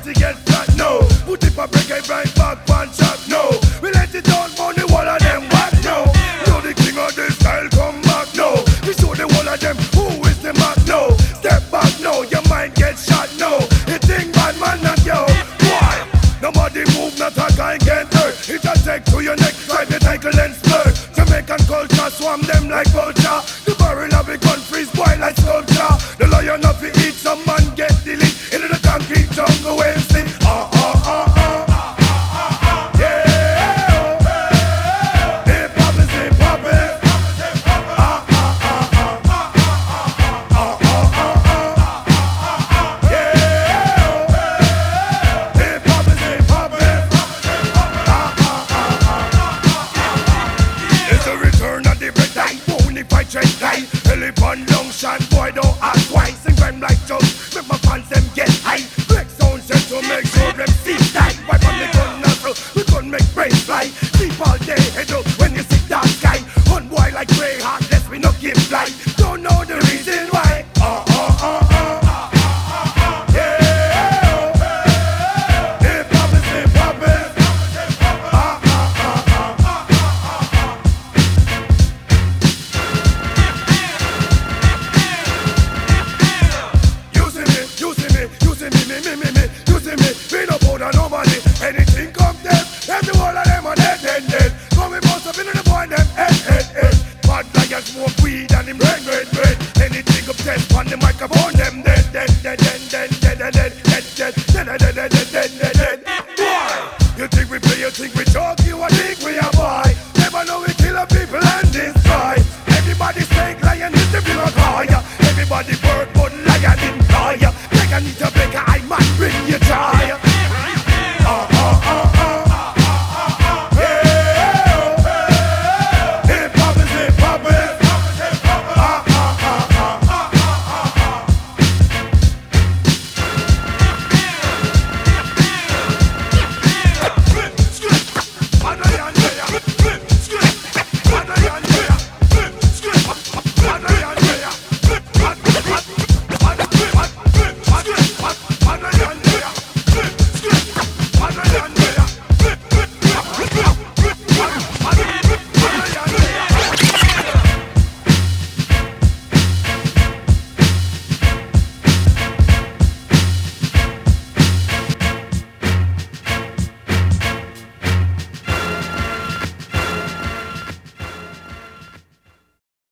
party get flat, no. Put it for break right back, one shot, no. We let it down, money, one of them back, no. No, the king of this style come back, no. We show the one of them who is the mark, no. Step back, no, your mind get shot, no. It think bad man, not yo. Why? Nobody move, not a guy get hurt. It's a take to your neck, drive your ankle and spur. Jamaican culture swam them like vulture. The belly pan down, son boy one lion in Gaia. I need a beggar, I might you. Uh, uh, uh, uh.